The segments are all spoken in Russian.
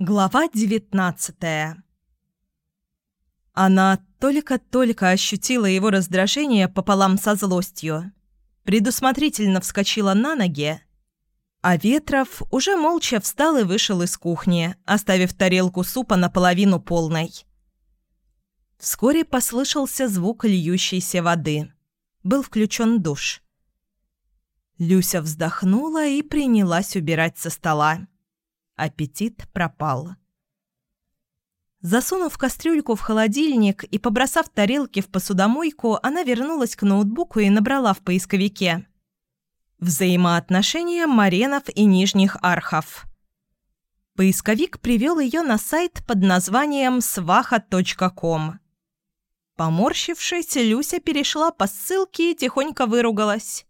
Глава девятнадцатая Она только-только ощутила его раздражение пополам со злостью, предусмотрительно вскочила на ноги, а Ветров уже молча встал и вышел из кухни, оставив тарелку супа наполовину полной. Вскоре послышался звук льющейся воды. Был включен душ. Люся вздохнула и принялась убирать со стола. Аппетит пропал. Засунув кастрюльку в холодильник и побросав тарелки в посудомойку, она вернулась к ноутбуку и набрала в поисковике «Взаимоотношения Маренов и Нижних Архов». Поисковик привел ее на сайт под названием svaha.com. Поморщившись, Люся перешла по ссылке и тихонько выругалась.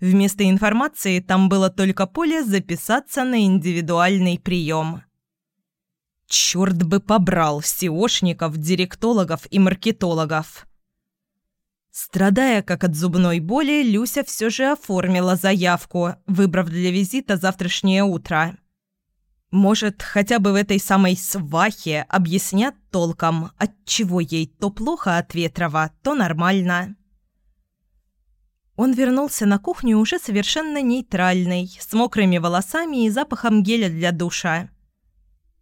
Вместо информации там было только поле «Записаться на индивидуальный прием». Черт бы побрал сеошников, директологов и маркетологов. Страдая как от зубной боли, Люся все же оформила заявку, выбрав для визита завтрашнее утро. Может, хотя бы в этой самой свахе объяснят толком, от чего ей то плохо от Ветрова, то нормально. Он вернулся на кухню уже совершенно нейтральный, с мокрыми волосами и запахом геля для душа.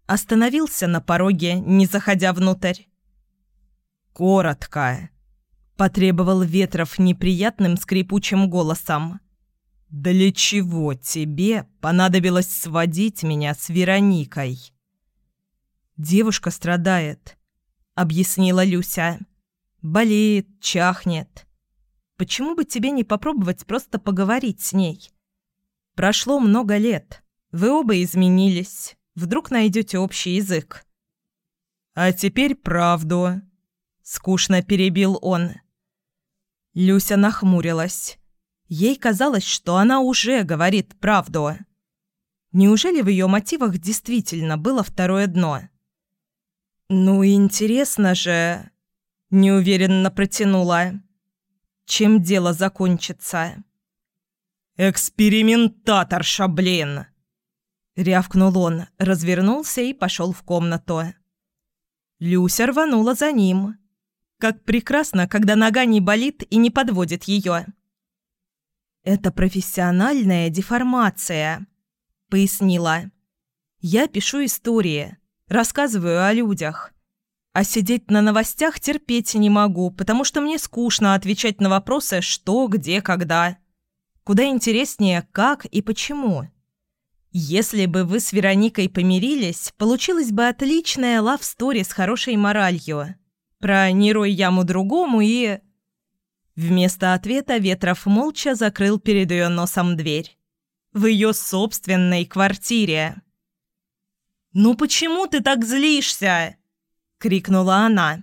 Остановился на пороге, не заходя внутрь. «Коротко», — потребовал Ветров неприятным скрипучим голосом. «Для чего тебе понадобилось сводить меня с Вероникой?» «Девушка страдает», — объяснила Люся. «Болеет, чахнет. Почему бы тебе не попробовать просто поговорить с ней? Прошло много лет. Вы оба изменились. Вдруг найдете общий язык. А теперь правду. Скучно перебил он. Люся нахмурилась. Ей казалось, что она уже говорит правду. Неужели в ее мотивах действительно было второе дно? «Ну, интересно же...» – неуверенно протянула чем дело закончится. «Экспериментаторша, блин!» Рявкнул он, развернулся и пошел в комнату. Люся рванула за ним. Как прекрасно, когда нога не болит и не подводит ее. «Это профессиональная деформация», — пояснила. «Я пишу истории, рассказываю о людях. А сидеть на новостях терпеть не могу, потому что мне скучно отвечать на вопросы «что», «где», «когда». Куда интереснее «как» и «почему». Если бы вы с Вероникой помирились, получилась бы отличная лав-стори с хорошей моралью. Про «не рой яму другому» и... Вместо ответа Ветров молча закрыл перед ее носом дверь. В ее собственной квартире. «Ну почему ты так злишься?» Крикнула она.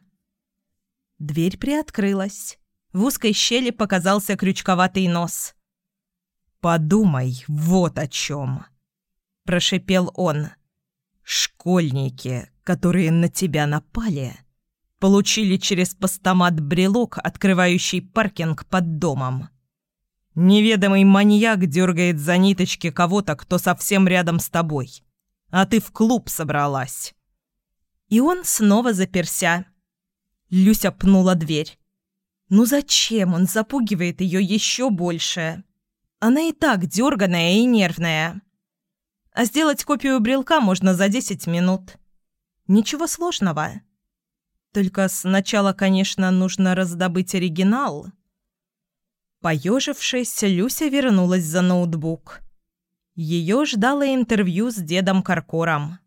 Дверь приоткрылась. В узкой щели показался крючковатый нос. «Подумай вот о чем», – прошипел он. «Школьники, которые на тебя напали, получили через постамат брелок, открывающий паркинг под домом. Неведомый маньяк дергает за ниточки кого-то, кто совсем рядом с тобой, а ты в клуб собралась. И он снова заперся. Люся пнула дверь. Ну зачем он запугивает ее еще больше? Она и так дерганая и нервная. А сделать копию брелка можно за 10 минут. Ничего сложного. Только сначала, конечно, нужно раздобыть оригинал. Поежившись, Люся вернулась за ноутбук. Ее ждало интервью с дедом Каркором.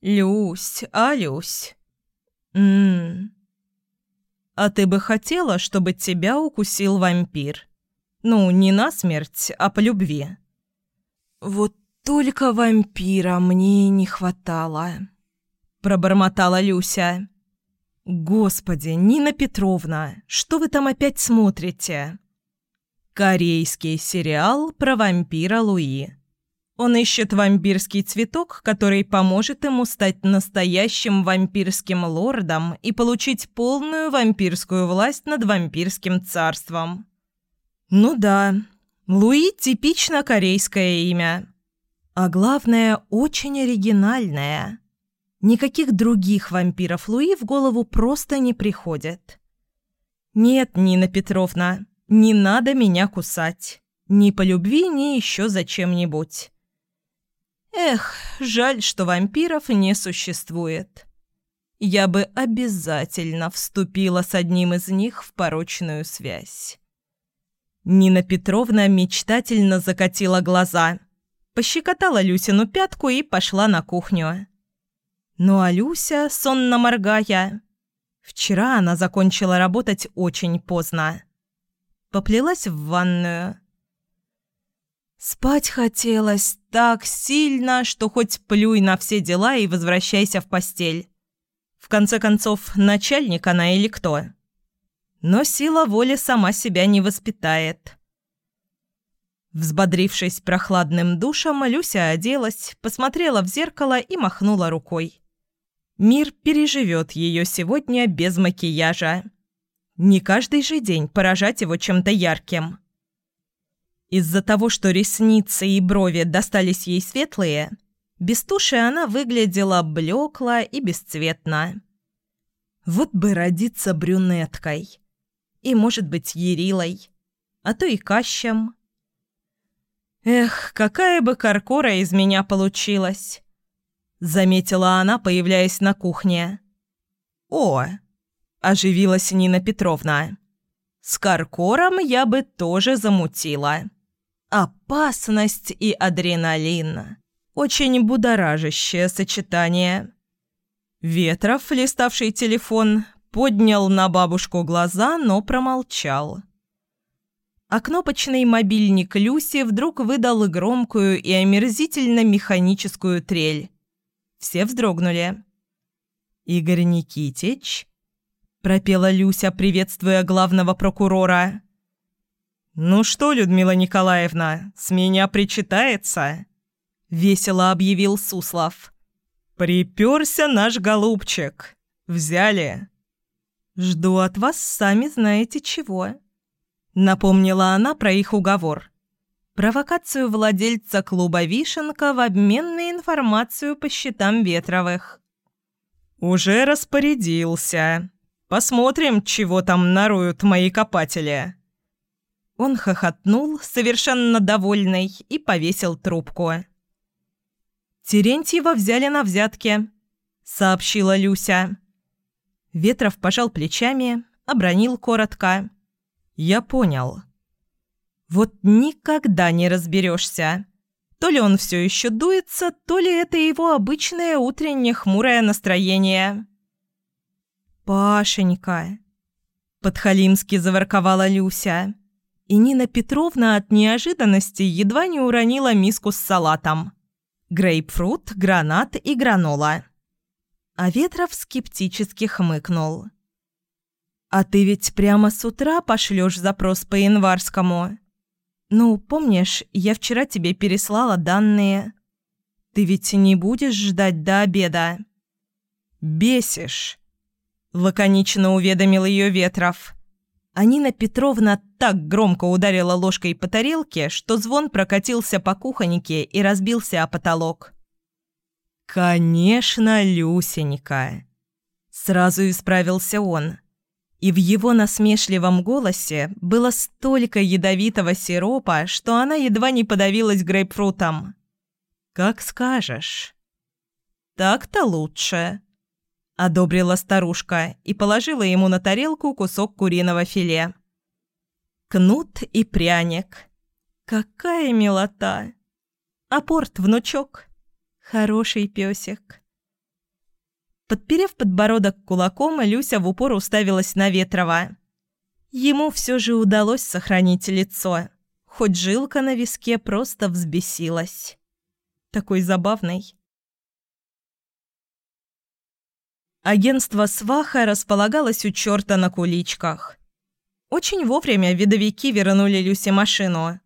«Люсь, а Люсь?» «М-м-м. А ты бы хотела, чтобы тебя укусил вампир? Ну, не насмерть, а по любви». «Вот только вампира мне не хватало», — пробормотала Люся. «Господи, Нина Петровна, что вы там опять смотрите?» «Корейский сериал про вампира Луи». Он ищет вампирский цветок, который поможет ему стать настоящим вампирским лордом и получить полную вампирскую власть над вампирским царством. Ну да, Луи – типично корейское имя. А главное, очень оригинальная. Никаких других вампиров Луи в голову просто не приходит. «Нет, Нина Петровна, не надо меня кусать. Ни по любви, ни еще за чем-нибудь». Эх, жаль, что вампиров не существует. Я бы обязательно вступила с одним из них в порочную связь. Нина Петровна мечтательно закатила глаза, пощекотала Люсину пятку и пошла на кухню. Ну а Люся, сонно моргая, вчера она закончила работать очень поздно. Поплелась в ванную. Спать хотелось так сильно, что хоть плюй на все дела и возвращайся в постель. В конце концов, начальник она или кто? Но сила воли сама себя не воспитает. Взбодрившись прохладным душем, Люся оделась, посмотрела в зеркало и махнула рукой. Мир переживет ее сегодня без макияжа. Не каждый же день поражать его чем-то ярким. Из-за того, что ресницы и брови достались ей светлые – без туши она выглядела блекло и бесцветно. Вот бы родиться брюнеткой. И, может быть, Ерилой. А то и Кащем. «Эх, какая бы каркора из меня получилась!» Заметила она, появляясь на кухне. «О!» – оживилась Нина Петровна. «С каркором я бы тоже замутила. Опасность и адреналин. Очень будоражащее сочетание. Ветров, листавший телефон, поднял на бабушку глаза, но промолчал. А кнопочный мобильник Люси вдруг выдал громкую и омерзительно механическую трель. Все вздрогнули. «Игорь Никитич?» – пропела Люся, приветствуя главного прокурора. «Ну что, Людмила Николаевна, с меня причитается?» — весело объявил Суслов. «Приперся наш голубчик. Взяли». «Жду от вас сами знаете чего», — напомнила она про их уговор. Провокацию владельца клуба «Вишенка» в обмен на информацию по счетам Ветровых. «Уже распорядился. Посмотрим, чего там наруют мои копатели». Он хохотнул, совершенно довольный, и повесил трубку. «Терентьева взяли на взятки», — сообщила Люся. Ветров пожал плечами, обронил коротко. «Я понял». «Вот никогда не разберешься. То ли он все еще дуется, то ли это его обычное утреннее хмурое настроение». «Пашенька», — подхалимски заворковала Люся. И Нина Петровна от неожиданности едва не уронила миску с салатом грейпфрут, гранат и гранола. А Ветров скептически хмыкнул. «А ты ведь прямо с утра пошлёшь запрос по январскому? Ну, помнишь, я вчера тебе переслала данные. Ты ведь не будешь ждать до обеда?» «Бесишь», — лаконично уведомил её Ветров. А Петровна так громко ударила ложкой по тарелке, что звон прокатился по кухоньке и разбился о потолок. «Конечно, Люсенька!» Сразу исправился он. И в его насмешливом голосе было столько ядовитого сиропа, что она едва не подавилась грейпфрутом. «Как скажешь». «Так-то лучше», одобрила старушка и положила ему на тарелку кусок куриного филе. Кнут и пряник. Какая милота! Апорт, внучок. Хороший песик. Подперев подбородок кулаком, Люся в упор уставилась на Ветрова. Ему все же удалось сохранить лицо, хоть жилка на виске просто взбесилась. Такой забавный. Агентство «Сваха» располагалось у черта на куличках. Очень вовремя видовики вернули Люсе машину.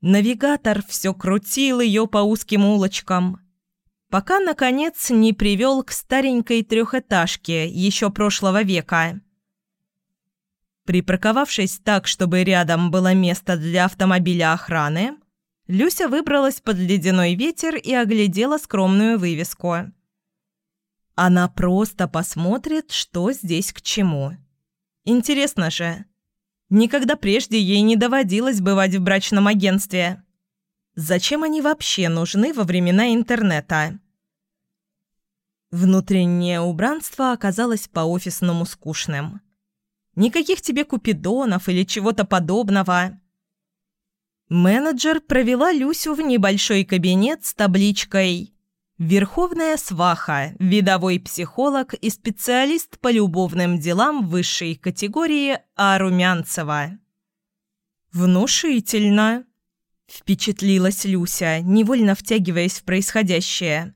Навигатор все крутил ее по узким улочкам, пока, наконец, не привел к старенькой трехэтажке еще прошлого века. Припарковавшись так, чтобы рядом было место для автомобиля охраны, Люся выбралась под ледяной ветер и оглядела скромную вывеску. Она просто посмотрит, что здесь к чему. Интересно же. Никогда прежде ей не доводилось бывать в брачном агентстве. Зачем они вообще нужны во времена интернета? Внутреннее убранство оказалось по-офисному скучным. Никаких тебе купидонов или чего-то подобного. Менеджер провела Люсю в небольшой кабинет с табличкой «Верховная сваха, видовой психолог и специалист по любовным делам высшей категории А. Румянцева». «Внушительно», – впечатлилась Люся, невольно втягиваясь в происходящее.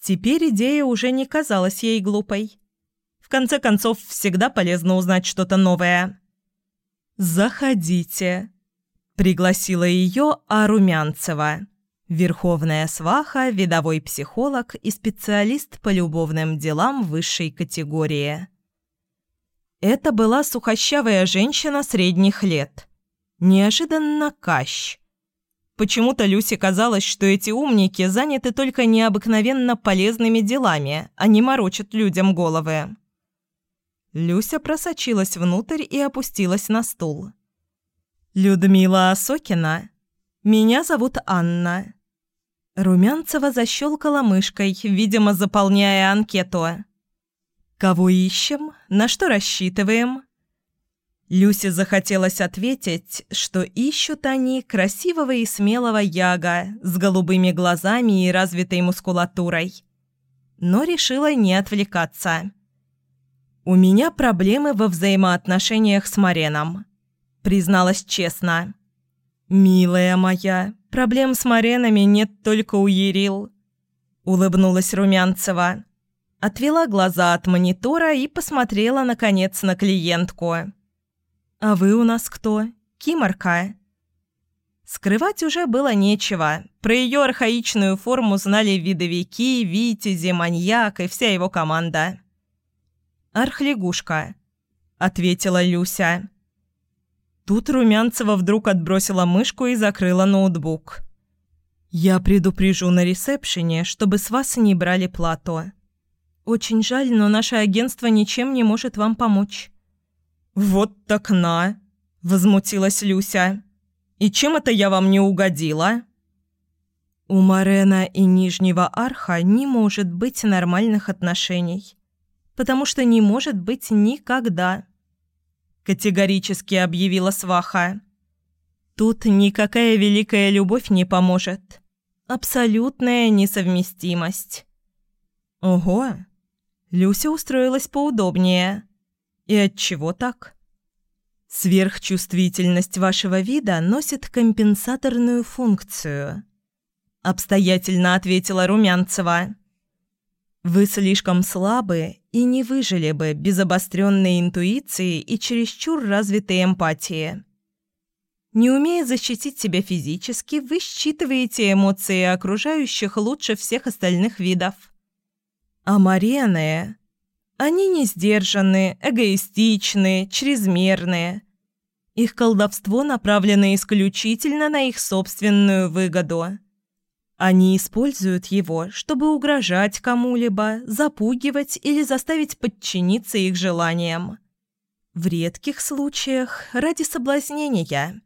Теперь идея уже не казалась ей глупой. В конце концов, всегда полезно узнать что-то новое. «Заходите», – пригласила ее Арумянцева, верховная сваха, видовой психолог и специалист по любовным делам высшей категории. Это была сухощавая женщина средних лет. Неожиданно кащ – Почему-то Люсе казалось, что эти умники заняты только необыкновенно полезными делами, а не морочат людям головы. Люся просочилась внутрь и опустилась на стул. «Людмила Осокина. Меня зовут Анна». Румянцева защелкала мышкой, видимо, заполняя анкету. «Кого ищем? На что рассчитываем?» Люсе захотелось ответить, что ищут они красивого и смелого яга с голубыми глазами и развитой мускулатурой. Но решила не отвлекаться. «У меня проблемы во взаимоотношениях с Мареном», — призналась честно. «Милая моя, проблем с Маренами нет только у Ерил», — улыбнулась Румянцева. Отвела глаза от монитора и посмотрела, наконец, на клиентку. «А вы у нас кто? Киморка?» Скрывать уже было нечего. Про ее архаичную форму знали видовики, витязи, маньяк и вся его команда. «Архлягушка», — ответила Люся. Тут Румянцева вдруг отбросила мышку и закрыла ноутбук. «Я предупрежу на ресепшене, чтобы с вас не брали плату. Очень жаль, но наше агентство ничем не может вам помочь». «Вот так на!» – возмутилась Люся. «И чем это я вам не угодила?» У Марена и Нижнего Арха не может быть нормальных отношений, потому что не может быть никогда. Категорически объявила Сваха. Тут никакая великая любовь не поможет. Абсолютная несовместимость. Ого! Люся устроилась поудобнее. И от чего так? Сверхчувствительность вашего вида носит компенсаторную функцию. Обстоятельно ответила Румянцева. Вы слишком слабы и не выжили бы без обостренной интуиции и чересчур развитой эмпатии. Не умея защитить себя физически, вы считываете эмоции окружающих лучше всех остальных видов. А Марианы они не сдержанные, эгоистичные, чрезмерные. Их колдовство направлено исключительно на их собственную выгоду. Они используют его, чтобы угрожать кому-либо, запугивать или заставить подчиниться их желаниям. В редких случаях ради соблазнения.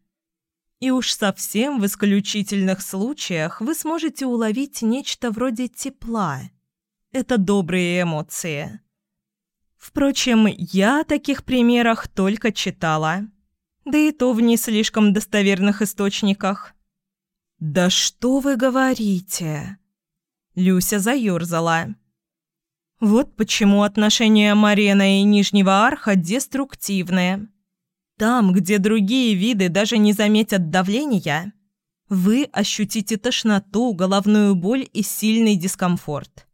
И уж совсем в исключительных случаях вы сможете уловить нечто вроде тепла. Это добрые эмоции. Впрочем, я о таких примерах только читала. Да и то в не слишком достоверных источниках. «Да что вы говорите?» Люся заёрзала. Вот почему отношения Марена и Нижнего Арха деструктивные. Там, где другие виды даже не заметят давления, вы ощутите тошноту, головную боль и сильный дискомфорт.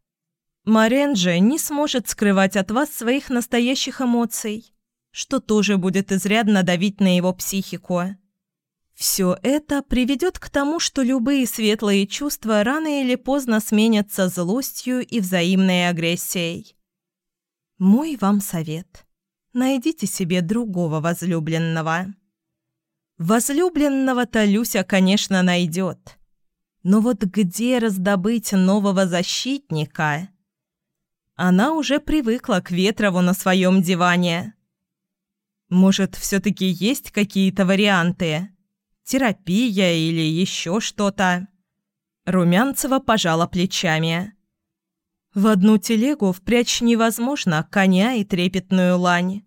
Марен же не сможет скрывать от вас своих настоящих эмоций, что тоже будет изрядно давить на его психику. Все это приведет к тому, что любые светлые чувства рано или поздно сменятся злостью и взаимной агрессией. Мой вам совет. Найдите себе другого возлюбленного. Возлюбленного-то Люся, конечно, найдет. Но вот где раздобыть нового защитника? Она уже привыкла к Ветрову на своем диване. Может, все-таки есть какие-то варианты? Терапия или еще что-то? Румянцева пожала плечами. В одну телегу впрячь невозможно коня и трепетную лань.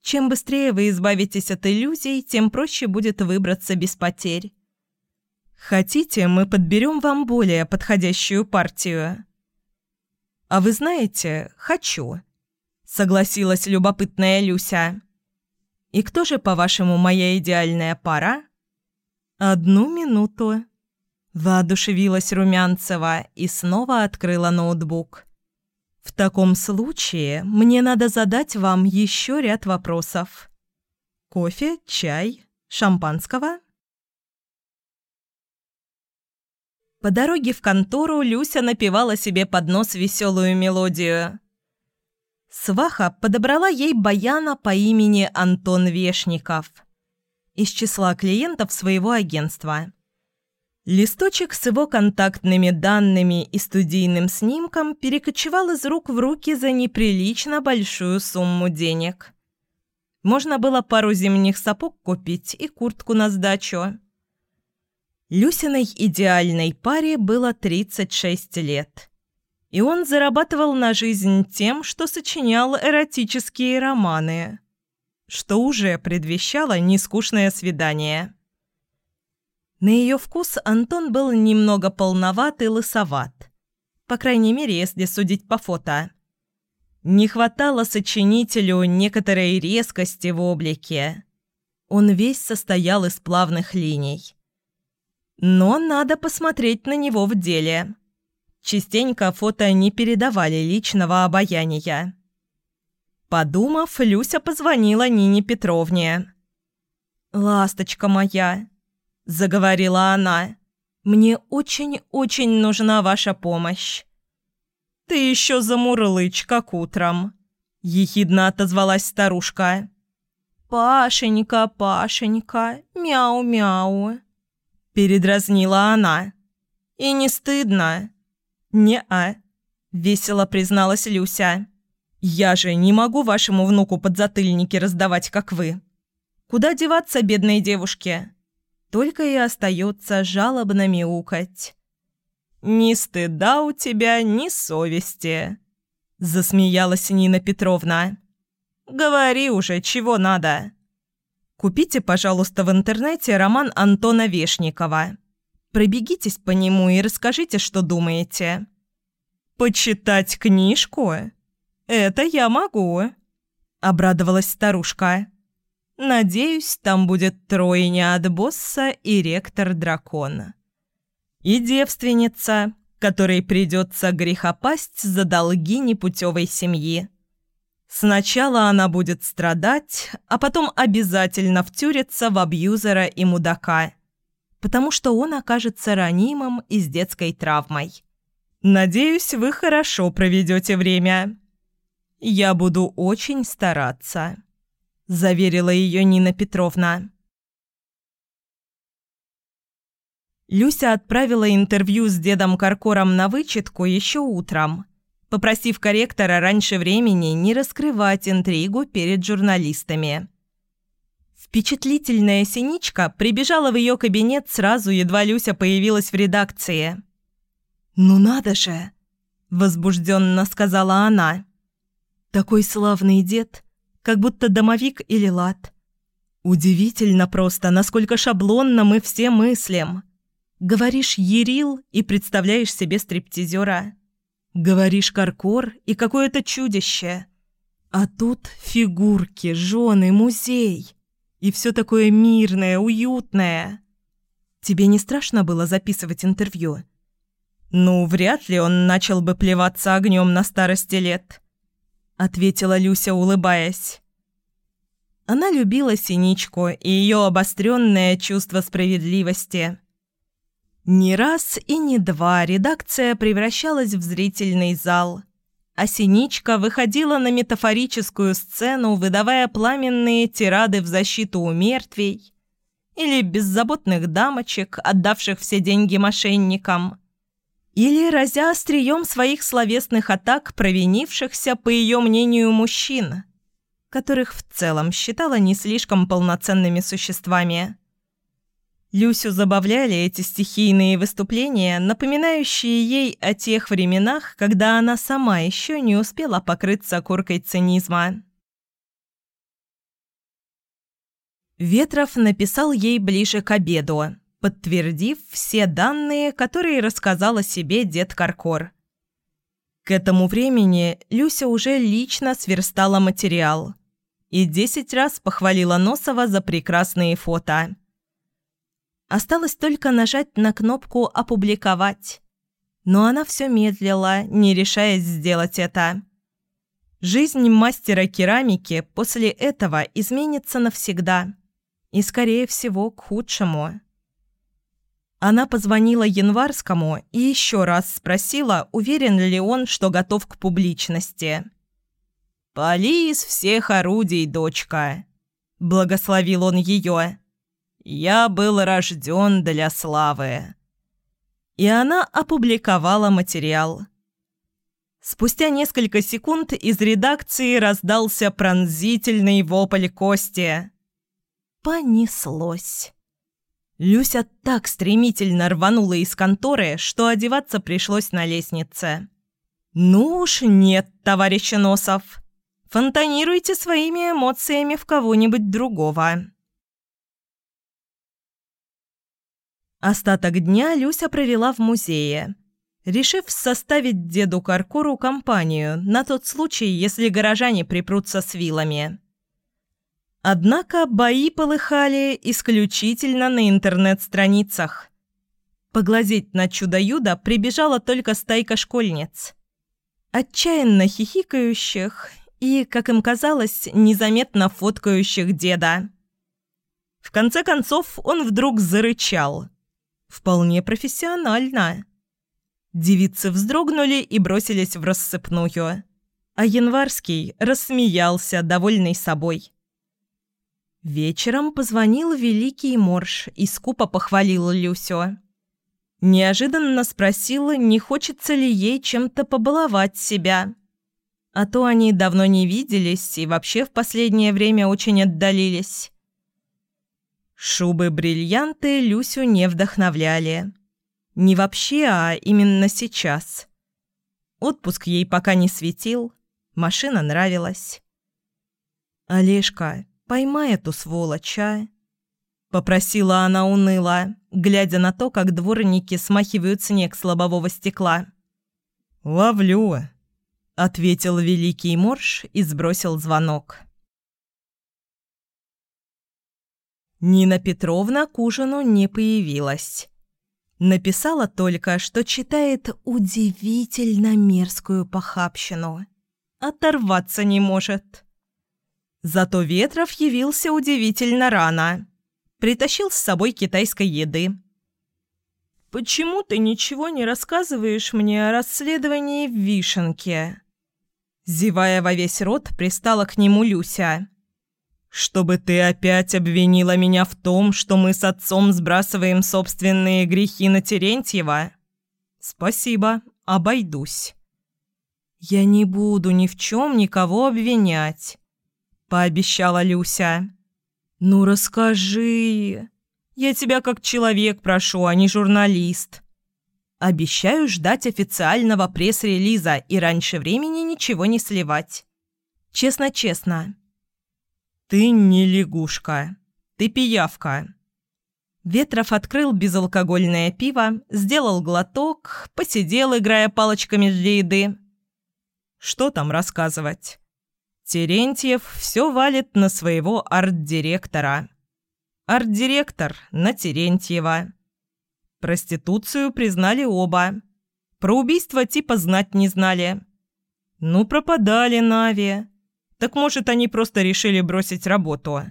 Чем быстрее вы избавитесь от иллюзий, тем проще будет выбраться без потерь. Хотите, мы подберем вам более подходящую партию? А вы знаете, хочу, согласилась любопытная Люся. И кто же, по-вашему, моя идеальная пара? Одну минуту. Воодушевилась Румянцева и снова открыла ноутбук. В таком случае мне надо задать вам еще ряд вопросов. Кофе, чай, шампанского? По дороге в контору Люся напевала себе под нос веселую мелодию. Сваха подобрала ей баяна по имени Антон Вешников из числа клиентов своего агентства. Листочек с его контактными данными и студийным снимком перекочевал из рук в руки за неприлично большую сумму денег. Можно было пару зимних сапог купить и куртку на сдачу. Люсиной идеальной паре было 36 лет. И он зарабатывал на жизнь тем, что сочинял эротические романы, что уже предвещало нескучное свидание. На ее вкус Антон был немного полноват и лысоват. По крайней мере, если судить по фото. Не хватало сочинителю некоторой резкости в облике. Он весь состоял из плавных линий. Но надо посмотреть на него в деле. Частенько фото не передавали личного обаяния. Подумав, Люся позвонила Нине Петровне. «Ласточка моя, заговорила она. «Мне очень-очень нужна ваша помощь». «Ты еще замурлычь, как утром», — ехидно отозвалась старушка. «Пашенька, Пашенька, мяу-мяу», — передразнила она. «И не стыдно?» «Не-а», — весело призналась Люся. «Я же не могу вашему внуку подзатыльники раздавать, как вы. Куда деваться, бедной девушке? только и остается жалобно мяукать. «Ни стыда у тебя, ни совести», – засмеялась Нина Петровна. «Говори уже, чего надо». Купите, пожалуйста, в интернете роман Антона Вешникова. Пробегитесь по нему и расскажите, что думаете. «Почитать книжку? Это я могу», – обрадовалась старушка. Надеюсь, там будет тройня от босса и ректор дракона. И девственница, которой придется грехопасть за долги непутевой семьи. Сначала она будет страдать, а потом обязательно втюрится в абьюзера и мудака, потому что он окажется ранимым и с детской травмой. Надеюсь, вы хорошо проведете время. Я буду очень стараться заверила ее Нина Петровна. Люся отправила интервью с дедом Каркором на вычетку еще утром, попросив корректора раньше времени не раскрывать интригу перед журналистами. Впечатлительная синичка прибежала в ее кабинет сразу, едва Люся появилась в редакции. «Ну надо же!» – возбужденно сказала она. «Такой славный дед!» как будто домовик или лад. Удивительно просто, насколько шаблонно мы все мыслим. Говоришь «Ерил» и представляешь себе стриптизера. Говоришь «Каркор» и какое-то чудище. А тут фигурки, жены, музей. И все такое мирное, уютное. Тебе не страшно было записывать интервью? Ну, вряд ли он начал бы плеваться огнем на старости лет ответила Люся, улыбаясь. Она любила Синичку и ее обостренное чувство справедливости. Не раз и не два редакция превращалась в зрительный зал, а Синичка выходила на метафорическую сцену, выдавая пламенные тирады в защиту у мертвей или беззаботных дамочек, отдавших все деньги мошенникам, или разя острием своих словесных атак провинившихся, по ее мнению, мужчин, которых в целом считала не слишком полноценными существами. Люсю забавляли эти стихийные выступления, напоминающие ей о тех временах, когда она сама еще не успела покрыться коркой цинизма. Ветров написал ей ближе к обеду, подтвердив все данные, которые рассказал о себе дед Каркор. К этому времени Люся уже лично сверстала материал и десять раз похвалила Носова за прекрасные фото. Осталось только нажать на кнопку «Опубликовать», но она все медлила, не решаясь сделать это. Жизнь мастера керамики после этого изменится навсегда – и, скорее всего, к худшему. Она позвонила Январскому и еще раз спросила, уверен ли он, что готов к публичности. «Пали из всех орудий, дочка», — благословил он ее. «Я был рожден для славы». И она опубликовала материал. Спустя несколько секунд из редакции раздался пронзительный вопль Кости. Понеслось. Люся так стремительно рванула из конторы, что одеваться пришлось на лестнице. «Ну уж нет, товарищ Носов. Фонтанируйте своими эмоциями в кого-нибудь другого». Остаток дня Люся провела в музее, решив составить деду Каркору компанию на тот случай, если горожане припрутся с вилами. Однако бои полыхали исключительно на интернет-страницах. Поглазеть на чудо-юдо прибежала только стайка школьниц. Отчаянно хихикающих и, как им казалось, незаметно фоткающих деда. В конце концов он вдруг зарычал. Вполне профессионально. Девицы вздрогнули и бросились в рассыпную. А Январский рассмеялся, довольный собой. Вечером позвонил Великий Морж и скупо похвалил Люсю. Неожиданно спросила, не хочется ли ей чем-то побаловать себя. А то они давно не виделись и вообще в последнее время очень отдалились. Шубы-бриллианты Люсю не вдохновляли. Не вообще, а именно сейчас. Отпуск ей пока не светил, машина нравилась. «Олежка, Поймай эту сволочь, а?» Попросила она уныло, глядя на то, как дворники смахивают снег с лобового стекла. «Ловлю», — ответил великий морж и сбросил звонок. Нина Петровна к ужину не появилась. Написала только, что читает удивительно мерзкую похабщину. Оторваться не может. Зато Ветров явился удивительно рано. Притащил с собой китайской еды. «Почему ты ничего не рассказываешь мне о расследовании в Вишенке?» Зевая во весь рот, пристала к нему Люся. «Чтобы ты опять обвинила меня в том, что мы с отцом сбрасываем собственные грехи на Терентьева?» «Спасибо, обойдусь». «Я не буду ни в чем никого обвинять. – пообещала Люся. «Ну расскажи. Я тебя как человек прошу, а не журналист. Обещаю ждать официального пресс-релиза и раньше времени ничего не сливать. Честно-честно». «Ты не лягушка. Ты пиявка». Ветров открыл безалкогольное пиво, сделал глоток, посидел, играя палочками для еды. «Что там рассказывать?» Терентьев все валит на своего арт-директора. Арт-директор на Терентьева. Проституцию признали оба. Про убийство типа знать не знали. Ну, пропадали Нави. Так может, они просто решили бросить работу.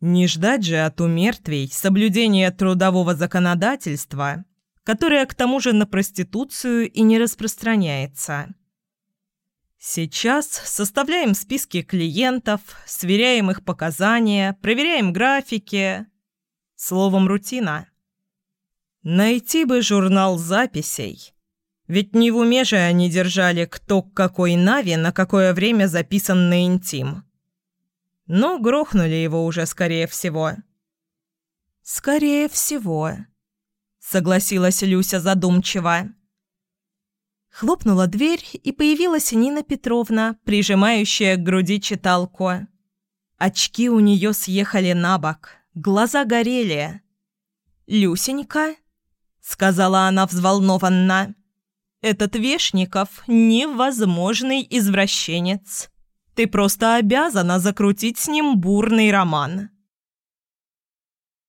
Не ждать же от умертвей соблюдения трудового законодательства, которое к тому же на проституцию и не распространяется. Сейчас составляем списки клиентов, сверяем их показания, проверяем графики. Словом, рутина. Найти бы журнал записей. Ведь не в уме же они держали, кто к какой Нави на какое время записан на интим. Но грохнули его уже, скорее всего. «Скорее всего», — согласилась Люся задумчиво. Хлопнула дверь, и появилась Нина Петровна, прижимающая к груди читалку. Очки у нее съехали на бок, глаза горели. «Люсенька», — сказала она взволнованно, — «этот Вешников — невозможный извращенец. Ты просто обязана закрутить с ним бурный роман».